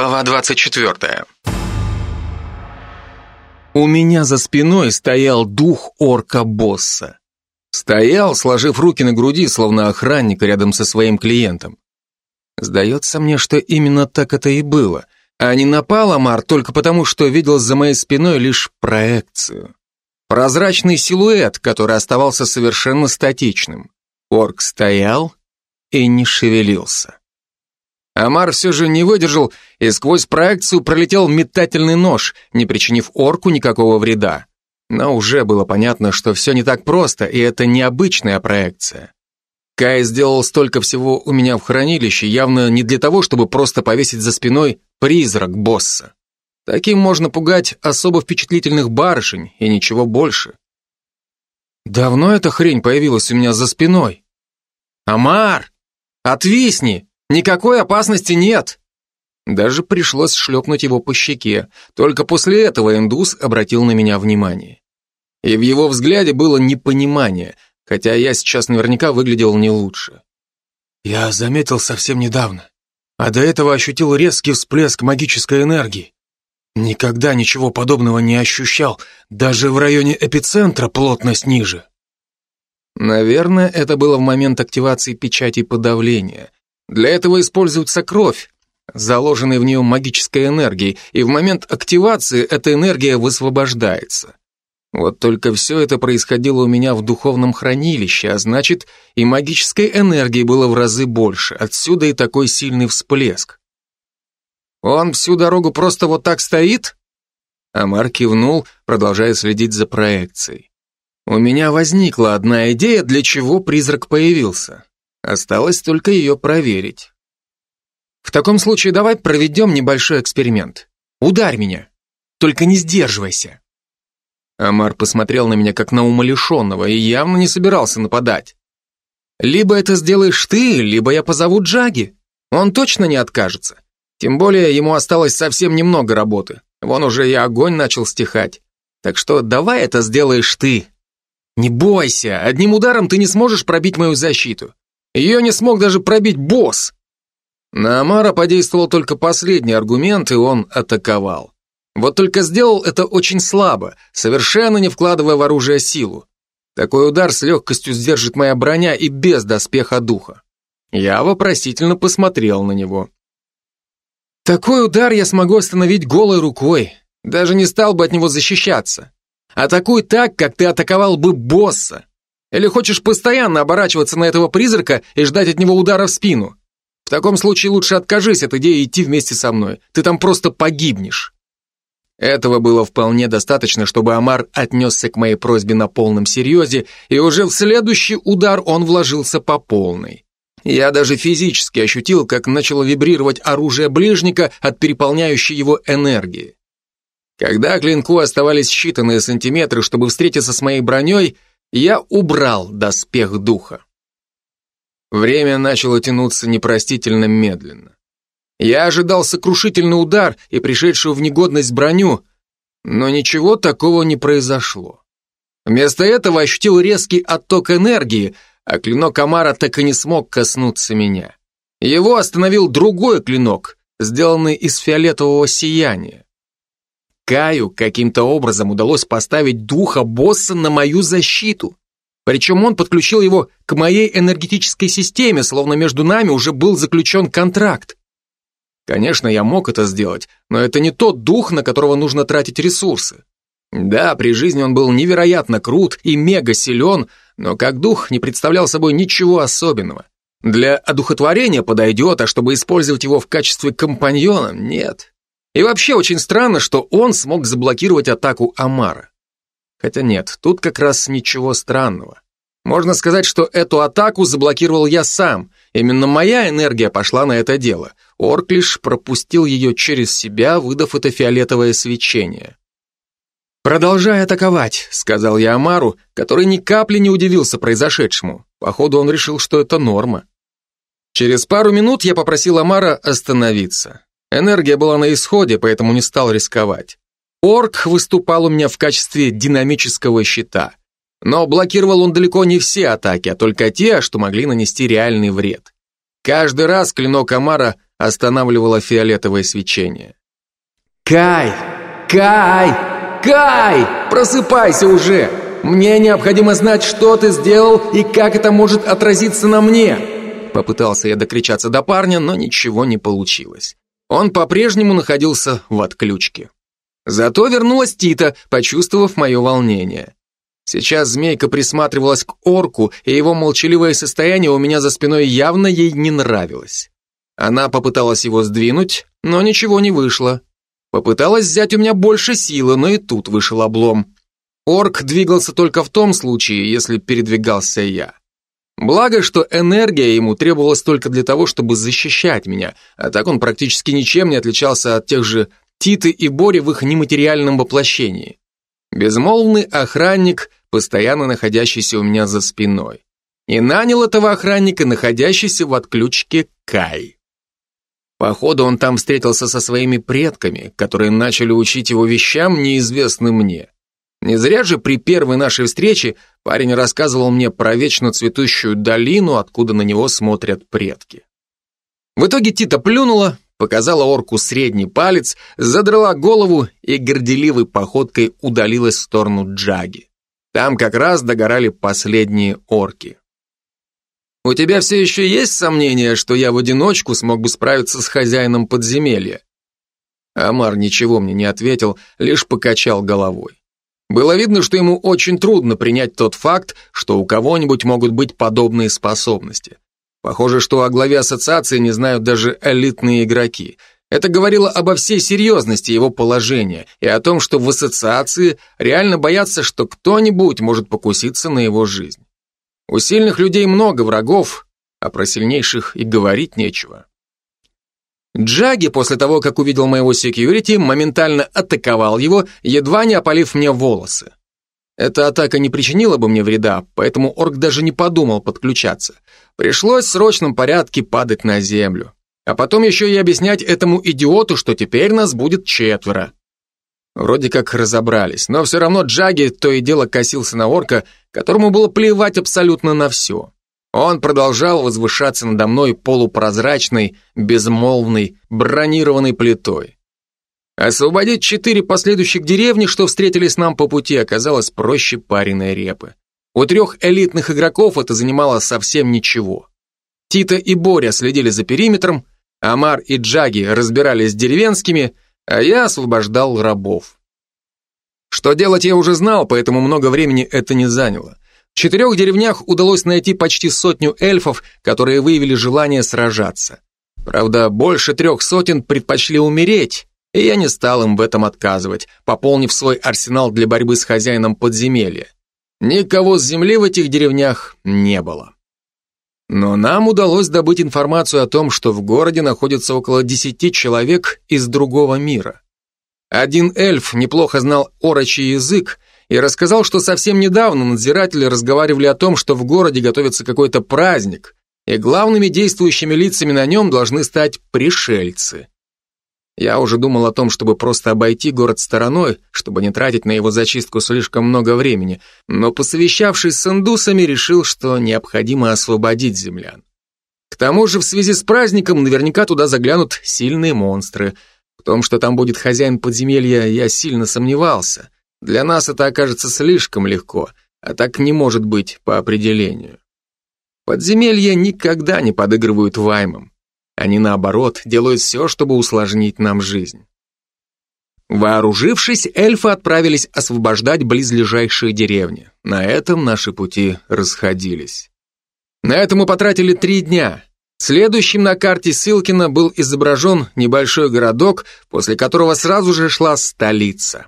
Глава 24. У меня за спиной стоял дух орка-босса. Стоял, сложив руки на груди, словно охранник рядом со своим клиентом. Сдается мне, что именно так это и было, а не напал Амар только потому, что видел за моей спиной лишь проекцию. Прозрачный силуэт, который оставался совершенно статичным. Орк стоял и не шевелился. Амар все же не выдержал и сквозь проекцию пролетел метательный нож, не причинив орку никакого вреда. Но уже было понятно, что все не так просто, и это необычная проекция. Кай сделал столько всего у меня в хранилище, явно не для того, чтобы просто повесить за спиной призрак босса. Таким можно пугать особо впечатлительных барышень и ничего больше. Давно эта хрень появилась у меня за спиной. «Амар! Отвисни! Никакой опасности нет!» Даже пришлось шлепнуть его по щеке. Только после этого индус обратил на меня внимание. И в его взгляде было непонимание, хотя я сейчас наверняка выглядел не лучше. Я заметил совсем недавно, а до этого ощутил резкий всплеск магической энергии. Никогда ничего подобного не ощущал, даже в районе эпицентра плотность ниже. Наверное, это было в момент активации печати подавления. Для этого используется кровь, заложенной в нее магической энергией, и в момент активации эта энергия высвобождается. Вот только все это происходило у меня в духовном хранилище, а значит, и магической энергии было в разы больше, отсюда и такой сильный всплеск. «Он всю дорогу просто вот так стоит?» Амар кивнул, продолжая следить за проекцией. У меня возникла одна идея, для чего призрак появился. Осталось только ее проверить. В таком случае давай проведем небольшой эксперимент. Ударь меня. Только не сдерживайся. Амар посмотрел на меня как на умалишенного и явно не собирался нападать. Либо это сделаешь ты, либо я позову Джаги. Он точно не откажется. Тем более ему осталось совсем немного работы. Вон уже и огонь начал стихать. Так что давай это сделаешь ты. Не бойся, одним ударом ты не сможешь пробить мою защиту. Ее не смог даже пробить босс. На Амара подействовал только последний аргумент, и он атаковал. Вот только сделал это очень слабо, совершенно не вкладывая в оружие силу. Такой удар с легкостью сдержит моя броня и без доспеха духа. Я вопросительно посмотрел на него. Такой удар я смогу остановить голой рукой, даже не стал бы от него защищаться. Атакуй так, как ты атаковал бы босса. Или хочешь постоянно оборачиваться на этого призрака и ждать от него удара в спину? В таком случае лучше откажись от идеи идти вместе со мной. Ты там просто погибнешь. Этого было вполне достаточно, чтобы Амар отнесся к моей просьбе на полном серьезе, и уже в следующий удар он вложился по полной. Я даже физически ощутил, как начало вибрировать оружие ближника от переполняющей его энергии. Когда клинку оставались считанные сантиметры, чтобы встретиться с моей броней, я убрал доспех духа. Время начало тянуться непростительно медленно. Я ожидал сокрушительный удар и пришедшую в негодность броню, но ничего такого не произошло. Вместо этого ощутил резкий отток энергии, а клинок Амара так и не смог коснуться меня. Его остановил другой клинок, сделанный из фиолетового сияния. Каю каким-то образом удалось поставить духа босса на мою защиту. Причем он подключил его к моей энергетической системе, словно между нами уже был заключен контракт. Конечно, я мог это сделать, но это не тот дух, на которого нужно тратить ресурсы. Да, при жизни он был невероятно крут и мега силен, но как дух не представлял собой ничего особенного. Для одухотворения подойдет, а чтобы использовать его в качестве компаньона – нет. И вообще очень странно, что он смог заблокировать атаку Амара. Хотя нет, тут как раз ничего странного. Можно сказать, что эту атаку заблокировал я сам. Именно моя энергия пошла на это дело. Орк лишь пропустил ее через себя, выдав это фиолетовое свечение. «Продолжай атаковать», — сказал я Амару, который ни капли не удивился произошедшему. Походу, он решил, что это норма. Через пару минут я попросил Амара остановиться. Энергия была на исходе, поэтому не стал рисковать. Орк выступал у меня в качестве динамического щита. Но блокировал он далеко не все атаки, а только те, что могли нанести реальный вред. Каждый раз клинок Амара останавливало фиолетовое свечение. «Кай! Кай! Кай! Просыпайся уже! Мне необходимо знать, что ты сделал и как это может отразиться на мне!» Попытался я докричаться до парня, но ничего не получилось. Он по-прежнему находился в отключке. Зато вернулась Тита, почувствовав мое волнение. Сейчас змейка присматривалась к орку, и его молчаливое состояние у меня за спиной явно ей не нравилось. Она попыталась его сдвинуть, но ничего не вышло. Попыталась взять у меня больше силы, но и тут вышел облом. Орк двигался только в том случае, если передвигался я. Благо, что энергия ему требовалась только для того, чтобы защищать меня, а так он практически ничем не отличался от тех же Титы и Бори в их нематериальном воплощении. Безмолвный охранник, постоянно находящийся у меня за спиной. И нанял этого охранника, находящийся в отключке Кай. Походу, он там встретился со своими предками, которые начали учить его вещам, неизвестным мне. Не зря же при первой нашей встрече парень рассказывал мне про вечно цветущую долину, откуда на него смотрят предки. В итоге Тита плюнула, показала орку средний палец, задрала голову и горделивой походкой удалилась в сторону Джаги. Там как раз догорали последние орки. «У тебя все еще есть сомнения, что я в одиночку смог бы справиться с хозяином подземелья?» Амар ничего мне не ответил, лишь покачал головой. Было видно, что ему очень трудно принять тот факт, что у кого-нибудь могут быть подобные способности. Похоже, что о главе ассоциации не знают даже элитные игроки. Это говорило обо всей серьезности его положения и о том, что в ассоциации реально боятся, что кто-нибудь может покуситься на его жизнь. У сильных людей много врагов, а про сильнейших и говорить нечего. Джаги, после того, как увидел моего секьюрити, моментально атаковал его, едва не опалив мне волосы. Эта атака не причинила бы мне вреда, поэтому орк даже не подумал подключаться. Пришлось в срочном порядке падать на землю. А потом еще и объяснять этому идиоту, что теперь нас будет четверо. Вроде как разобрались, но все равно Джаги то и дело косился на орка, которому было плевать абсолютно на все. Он продолжал возвышаться надо мной полупрозрачной, безмолвной, бронированной плитой. Освободить четыре последующих деревни, что встретились нам по пути, оказалось проще пареной репы. У трех элитных игроков это занимало совсем ничего. Тита и Боря следили за периметром, Амар и Джаги разбирались с деревенскими, а я освобождал рабов. Что делать я уже знал, поэтому много времени это не заняло. Четырех деревнях удалось найти почти сотню эльфов, которые выявили желание сражаться. Правда, больше трех сотен предпочли умереть, и я не стал им в этом отказывать, пополнив свой арсенал для борьбы с хозяином подземелья. Никого с земли в этих деревнях не было. Но нам удалось добыть информацию о том, что в городе находится около десяти человек из другого мира. Один эльф неплохо знал орочий язык и рассказал, что совсем недавно надзиратели разговаривали о том, что в городе готовится какой-то праздник, и главными действующими лицами на нем должны стать пришельцы. Я уже думал о том, чтобы просто обойти город стороной, чтобы не тратить на его зачистку слишком много времени, но посовещавшись с индусами, решил, что необходимо освободить землян. К тому же в связи с праздником наверняка туда заглянут сильные монстры. В том, что там будет хозяин подземелья, я сильно сомневался. Для нас это окажется слишком легко, а так не может быть по определению. Подземелья никогда не подыгрывают ваймам. Они, наоборот, делают все, чтобы усложнить нам жизнь. Вооружившись, эльфы отправились освобождать близлежащие деревни. На этом наши пути расходились. На это мы потратили три дня. Следующим на карте Силкина был изображен небольшой городок, после которого сразу же шла столица.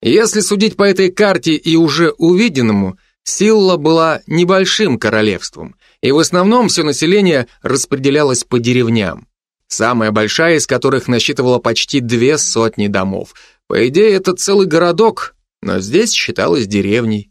Если судить по этой карте и уже увиденному, Силла была небольшим королевством, и в основном все население распределялось по деревням. Самая большая из которых насчитывала почти две сотни домов. По идее, это целый городок, но здесь считалось деревней.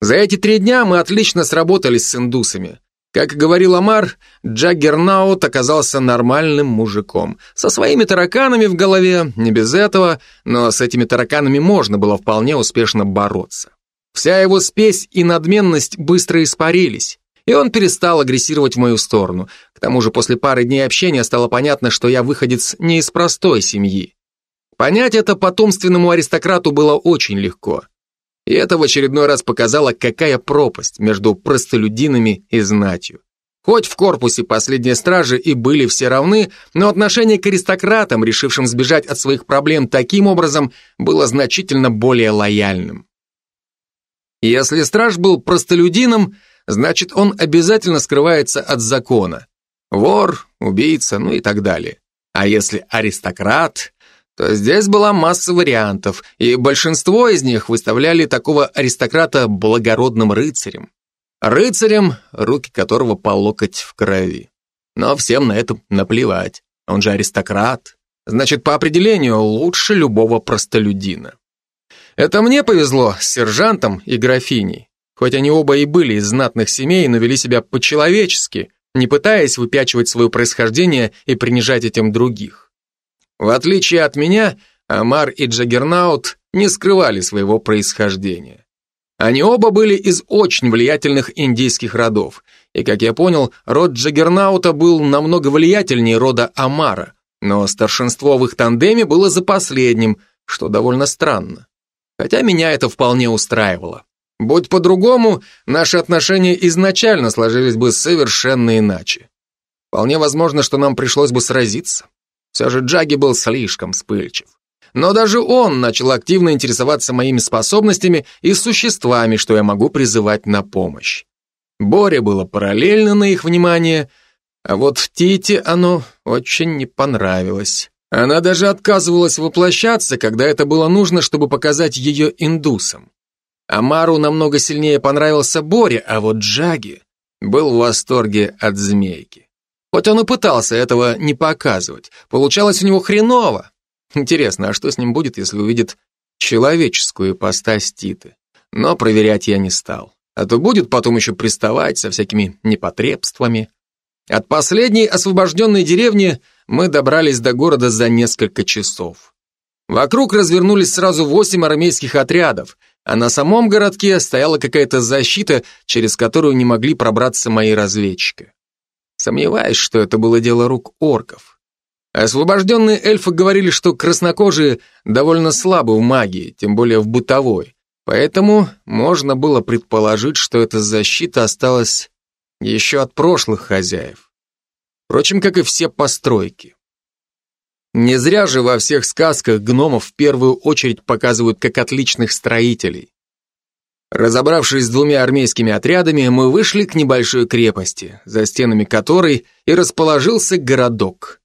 За эти три дня мы отлично сработались с индусами. Как говорил Амар, Джаггернаут оказался нормальным мужиком. Со своими тараканами в голове, не без этого, но с этими тараканами можно было вполне успешно бороться. Вся его спесь и надменность быстро испарились и он перестал агрессировать в мою сторону. К тому же после пары дней общения стало понятно, что я выходец не из простой семьи. Понять это потомственному аристократу было очень легко. И это в очередной раз показало, какая пропасть между простолюдинами и знатью. Хоть в корпусе последние стражи и были все равны, но отношение к аристократам, решившим сбежать от своих проблем таким образом, было значительно более лояльным. Если страж был простолюдином, значит он обязательно скрывается от закона. Вор, убийца, ну и так далее. А если аристократ, то здесь была масса вариантов, и большинство из них выставляли такого аристократа благородным рыцарем. Рыцарем, руки которого по локоть в крови. Но всем на это наплевать. Он же аристократ. Значит, по определению, лучше любого простолюдина. Это мне повезло с сержантом и графиней. Хоть они оба и были из знатных семей, но вели себя по-человечески, не пытаясь выпячивать свое происхождение и принижать этим других. В отличие от меня, Амар и Джаггернаут не скрывали своего происхождения. Они оба были из очень влиятельных индийских родов, и, как я понял, род Джаггернаута был намного влиятельнее рода Амара, но старшинство в их тандеме было за последним, что довольно странно. Хотя меня это вполне устраивало. Будь по-другому, наши отношения изначально сложились бы совершенно иначе. Вполне возможно, что нам пришлось бы сразиться. Все же Джаги был слишком вспыльчив. Но даже он начал активно интересоваться моими способностями и существами, что я могу призывать на помощь. Боре было параллельно на их внимание, а вот Тите оно очень не понравилось. Она даже отказывалась воплощаться, когда это было нужно, чтобы показать ее индусам. Амару намного сильнее понравился Боре, а вот Джаги был в восторге от змейки. Хоть он и пытался этого не показывать, получалось у него хреново. Интересно, а что с ним будет, если увидит человеческую ипостась Титы? Но проверять я не стал. А то будет потом еще приставать со всякими непотребствами. От последней освобожденной деревни мы добрались до города за несколько часов. Вокруг развернулись сразу восемь армейских отрядов, а на самом городке стояла какая-то защита, через которую не могли пробраться мои разведчики. Сомневаюсь, что это было дело рук орков. Освобожденные эльфы говорили, что краснокожие довольно слабы в магии, тем более в бытовой, поэтому можно было предположить, что эта защита осталась еще от прошлых хозяев. Впрочем, как и все постройки. Не зря же во всех сказках гномов в первую очередь показывают как отличных строителей. Разобравшись с двумя армейскими отрядами, мы вышли к небольшой крепости, за стенами которой и расположился городок.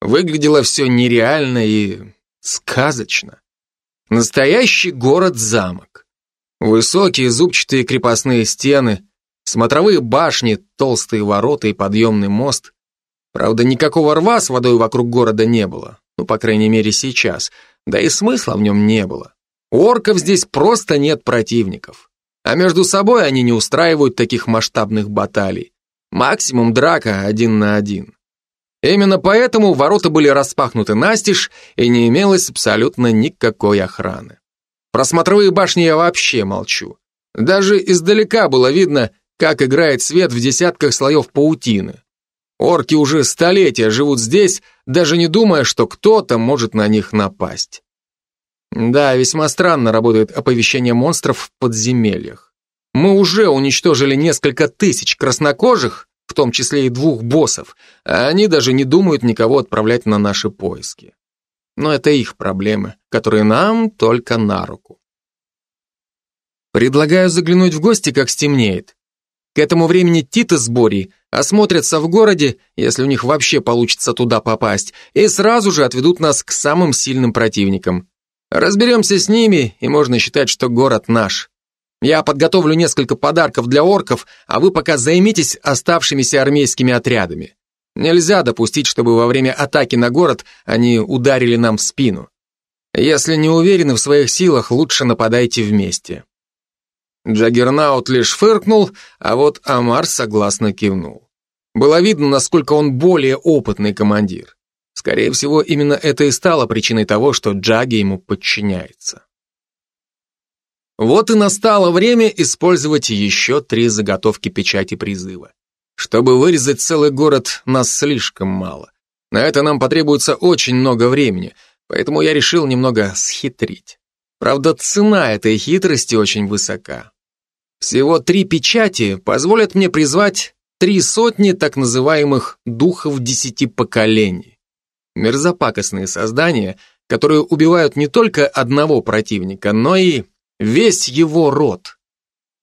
Выглядело все нереально и сказочно. Настоящий город-замок. Высокие зубчатые крепостные стены, смотровые башни, толстые ворота и подъемный мост. Правда, никакого рва с водой вокруг города не было. Ну, по крайней мере, сейчас. Да и смысла в нем не было. У орков здесь просто нет противников. А между собой они не устраивают таких масштабных баталий. Максимум драка один на один. Именно поэтому ворота были распахнуты настежь и не имелось абсолютно никакой охраны. Про смотровые башни я вообще молчу. Даже издалека было видно, как играет свет в десятках слоев паутины. Орки уже столетия живут здесь, даже не думая, что кто-то может на них напасть. Да, весьма странно работает оповещение монстров в подземельях. Мы уже уничтожили несколько тысяч краснокожих, в том числе и двух боссов, а они даже не думают никого отправлять на наши поиски. Но это их проблемы, которые нам только на руку. Предлагаю заглянуть в гости, как стемнеет. К этому времени Тита с Борей осмотрятся в городе, если у них вообще получится туда попасть, и сразу же отведут нас к самым сильным противникам. Разберемся с ними, и можно считать, что город наш. Я подготовлю несколько подарков для орков, а вы пока займитесь оставшимися армейскими отрядами. Нельзя допустить, чтобы во время атаки на город они ударили нам в спину. Если не уверены в своих силах, лучше нападайте вместе. Джаггернаут лишь фыркнул, а вот Амар согласно кивнул. Было видно, насколько он более опытный командир. Скорее всего, именно это и стало причиной того, что Джаги ему подчиняется. Вот и настало время использовать еще три заготовки печати призыва. Чтобы вырезать целый город, нас слишком мало. На это нам потребуется очень много времени, поэтому я решил немного схитрить. Правда, цена этой хитрости очень высока. Всего три печати позволят мне призвать три сотни так называемых духов десяти поколений. Мерзопакостные создания, которые убивают не только одного противника, но и весь его род.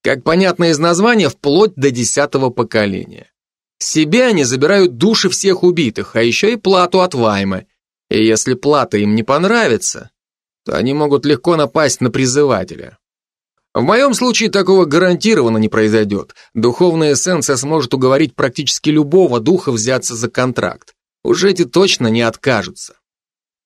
Как понятно из названия, вплоть до десятого поколения. Себе они забирают души всех убитых, а еще и плату от Ваймы. И если плата им не понравится, то они могут легко напасть на призывателя. В моем случае такого гарантированно не произойдет. Духовная эссенция сможет уговорить практически любого духа взяться за контракт. Уже эти точно не откажутся.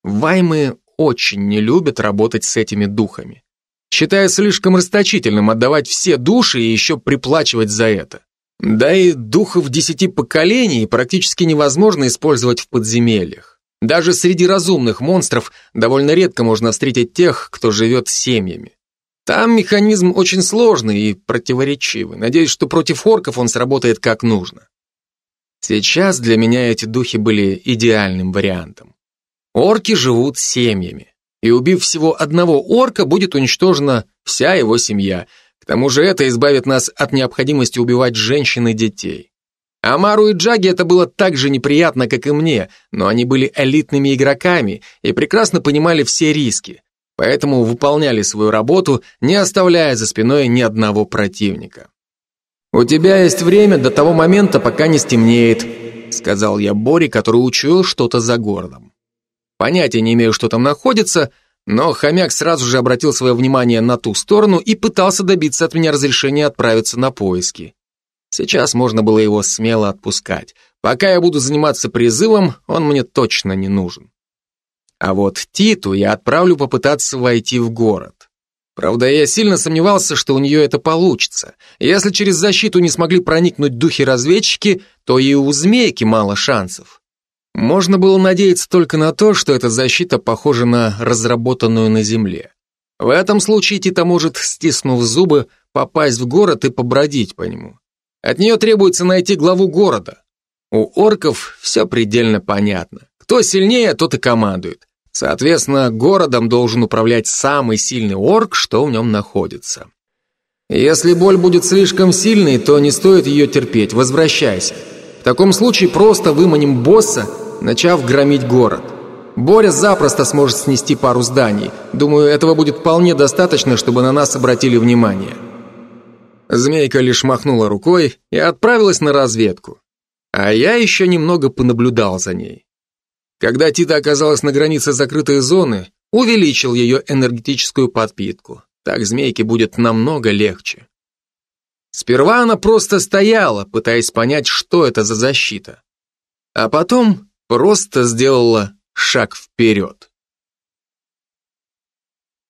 Ваймы очень не любят работать с этими духами. Считая слишком расточительным отдавать все души и еще приплачивать за это. Да и духов десяти поколений практически невозможно использовать в подземельях. Даже среди разумных монстров довольно редко можно встретить тех, кто живет семьями. Там механизм очень сложный и противоречивый. Надеюсь, что против орков он сработает как нужно. Сейчас для меня эти духи были идеальным вариантом. Орки живут семьями, и убив всего одного орка, будет уничтожена вся его семья. К тому же это избавит нас от необходимости убивать женщин и детей. Амару и Джаги это было так же неприятно, как и мне, но они были элитными игроками и прекрасно понимали все риски поэтому выполняли свою работу, не оставляя за спиной ни одного противника. «У тебя есть время до того момента, пока не стемнеет», сказал я Боре, который учуял что-то за городом. Понятия не имею, что там находится, но хомяк сразу же обратил свое внимание на ту сторону и пытался добиться от меня разрешения отправиться на поиски. Сейчас можно было его смело отпускать. Пока я буду заниматься призывом, он мне точно не нужен. А вот Титу я отправлю попытаться войти в город. Правда, я сильно сомневался, что у нее это получится. Если через защиту не смогли проникнуть духи-разведчики, то и у змейки мало шансов. Можно было надеяться только на то, что эта защита похожа на разработанную на Земле. В этом случае Тита может, стиснув зубы, попасть в город и побродить по нему. От нее требуется найти главу города. У орков все предельно понятно. Кто сильнее, тот и командует. Соответственно, городом должен управлять самый сильный орк, что в нем находится. Если боль будет слишком сильной, то не стоит ее терпеть, возвращайся. В таком случае просто выманим босса, начав громить город. Боря запросто сможет снести пару зданий. Думаю, этого будет вполне достаточно, чтобы на нас обратили внимание. Змейка лишь махнула рукой и отправилась на разведку. А я еще немного понаблюдал за ней. Когда Тита оказалась на границе закрытой зоны, увеличил ее энергетическую подпитку. Так змейке будет намного легче. Сперва она просто стояла, пытаясь понять, что это за защита. А потом просто сделала шаг вперед.